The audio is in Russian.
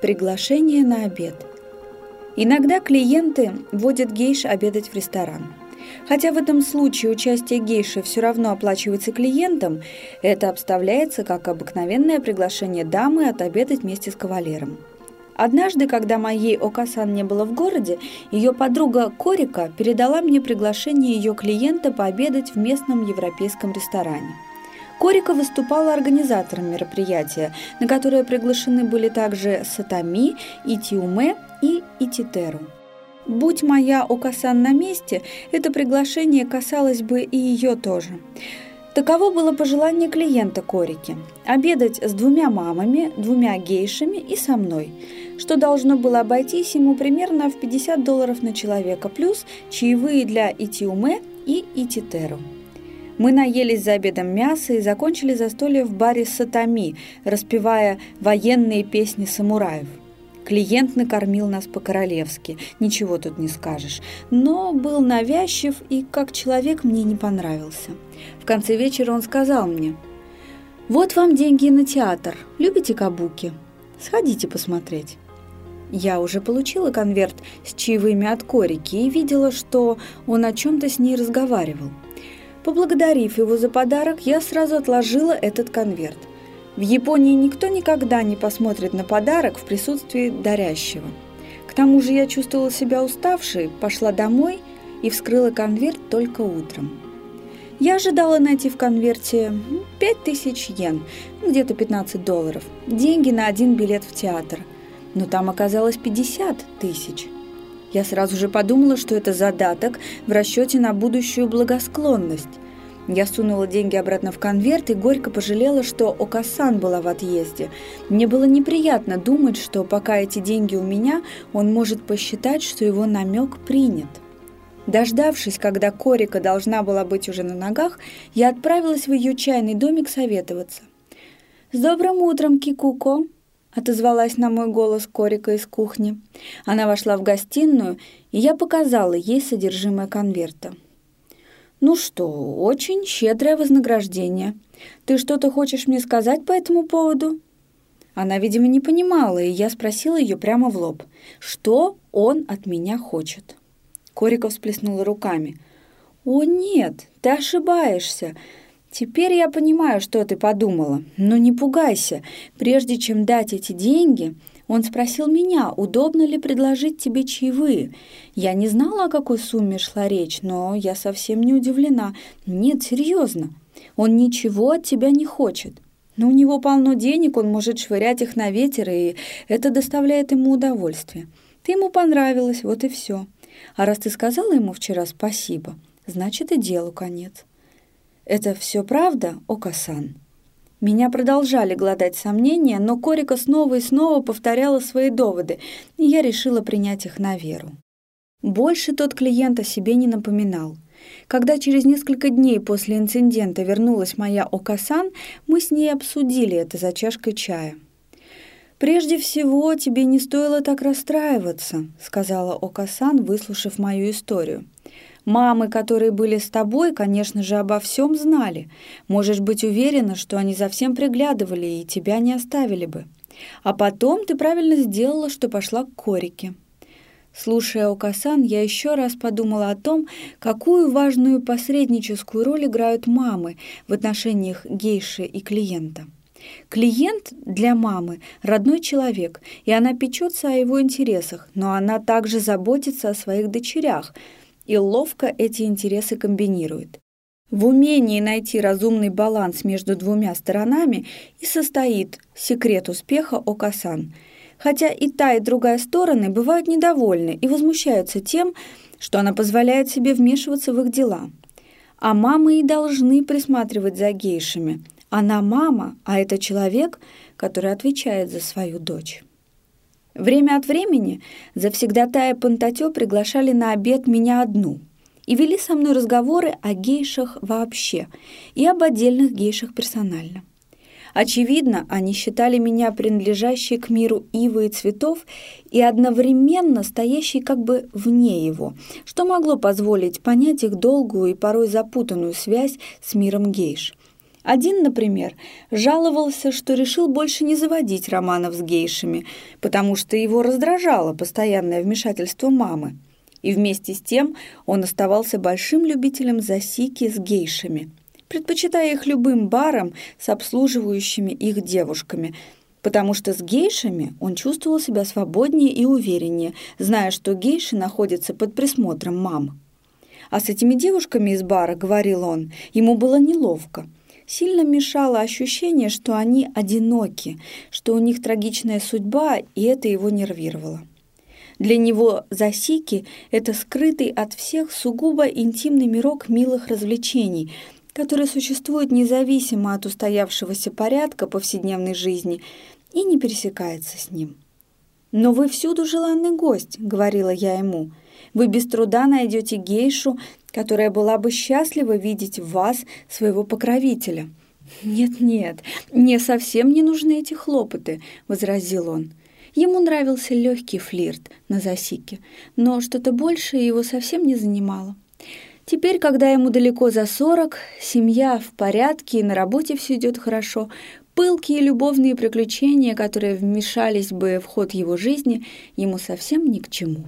Приглашение на обед. Иногда клиенты водят гейш обедать в ресторан. Хотя в этом случае участие гейши все равно оплачивается клиентом, это обставляется как обыкновенное приглашение дамы отобедать вместе с кавалером. Однажды, когда моей Окасан не было в городе, ее подруга Корика передала мне приглашение ее клиента пообедать в местном европейском ресторане. Корика выступала организатором мероприятия, на которое приглашены были также Сатами, Итиуме и Ититеру. Будь моя Окасан на месте, это приглашение касалось бы и ее тоже. Таково было пожелание клиента Корики – обедать с двумя мамами, двумя гейшами и со мной, что должно было обойтись ему примерно в 50 долларов на человека, плюс чаевые для Итиуме и Ититеру. Мы наелись за обедом мяса и закончили застолье в баре «Сатами», распевая военные песни самураев. Клиент накормил нас по-королевски, ничего тут не скажешь, но был навязчив и как человек мне не понравился. В конце вечера он сказал мне, «Вот вам деньги на театр, любите кабуки? Сходите посмотреть». Я уже получила конверт с чаевыми от Корики и видела, что он о чем-то с ней разговаривал – Поблагодарив его за подарок, я сразу отложила этот конверт. В Японии никто никогда не посмотрит на подарок в присутствии дарящего. К тому же я чувствовала себя уставшей, пошла домой и вскрыла конверт только утром. Я ожидала найти в конверте 5000 йен, где-то 15 долларов, деньги на один билет в театр. Но там оказалось 50 тысяч. Я сразу же подумала, что это задаток в расчете на будущую благосклонность. Я сунула деньги обратно в конверт и горько пожалела, что Окасан была в отъезде. Мне было неприятно думать, что пока эти деньги у меня, он может посчитать, что его намек принят. Дождавшись, когда Корика должна была быть уже на ногах, я отправилась в ее чайный домик советоваться. «С добрым утром, Кикуко!» Отозвалась на мой голос Корика из кухни. Она вошла в гостиную, и я показала ей содержимое конверта. «Ну что, очень щедрое вознаграждение. Ты что-то хочешь мне сказать по этому поводу?» Она, видимо, не понимала, и я спросила ее прямо в лоб. «Что он от меня хочет?» Корика всплеснула руками. «О, нет, ты ошибаешься. Теперь я понимаю, что ты подумала, но не пугайся. Прежде чем дать эти деньги, он спросил меня, удобно ли предложить тебе чаевые. Я не знала, о какой сумме шла речь, но я совсем не удивлена. Нет, серьезно. Он ничего от тебя не хочет. Но у него полно денег, он может швырять их на ветер, и это доставляет ему удовольствие. Ты ему понравилась, вот и все. А раз ты сказала ему вчера спасибо, значит и делу конец. Это все правда, Окасан?» Меня продолжали гладать сомнения, но Корика снова и снова повторяла свои доводы, и я решила принять их на веру. Больше тот клиент о себе не напоминал. Когда через несколько дней после инцидента вернулась моя Окасан, мы с ней обсудили это за чашкой чая. «Прежде всего, тебе не стоило так расстраиваться», — сказала Окасан, выслушав мою историю. Мамы, которые были с тобой, конечно же, обо всем знали. Можешь быть уверена, что они за всем приглядывали и тебя не оставили бы. А потом ты правильно сделала, что пошла к Корике. Слушая Окасан, я еще раз подумала о том, какую важную посредническую роль играют мамы в отношениях гейши и клиента. Клиент для мамы – родной человек, и она печется о его интересах, но она также заботится о своих дочерях – и ловко эти интересы комбинирует. В умении найти разумный баланс между двумя сторонами и состоит секрет успеха Окасан. Хотя и та, и другая стороны бывают недовольны и возмущаются тем, что она позволяет себе вмешиваться в их дела. А мамы и должны присматривать за гейшами. Она мама, а это человек, который отвечает за свою дочь. Время от времени завсегдатая Пантатё приглашали на обед меня одну и вели со мной разговоры о гейшах вообще и об отдельных гейшах персонально. Очевидно, они считали меня принадлежащей к миру ивы и цветов и одновременно стоящей как бы вне его, что могло позволить понять их долгую и порой запутанную связь с миром гейш. Один, например, жаловался, что решил больше не заводить романов с гейшами, потому что его раздражало постоянное вмешательство мамы. И вместе с тем он оставался большим любителем засики с гейшами, предпочитая их любым барам с обслуживающими их девушками, потому что с гейшами он чувствовал себя свободнее и увереннее, зная, что гейши находятся под присмотром мамы. А с этими девушками из бара, говорил он, ему было неловко. Сильно мешало ощущение, что они одиноки, что у них трагичная судьба, и это его нервировало. Для него засики – это скрытый от всех сугубо интимный мирок милых развлечений, который существует независимо от устоявшегося порядка повседневной жизни и не пересекается с ним. «Но вы всюду желанный гость», — говорила я ему. «Вы без труда найдете гейшу, которая была бы счастлива видеть в вас своего покровителя». «Нет-нет, мне совсем не нужны эти хлопоты», — возразил он. Ему нравился легкий флирт на засике, но что-то большее его совсем не занимало. Теперь, когда ему далеко за сорок, семья в порядке и на работе все идет хорошо, пылкие любовные приключения, которые вмешались бы в ход его жизни, ему совсем ни к чему.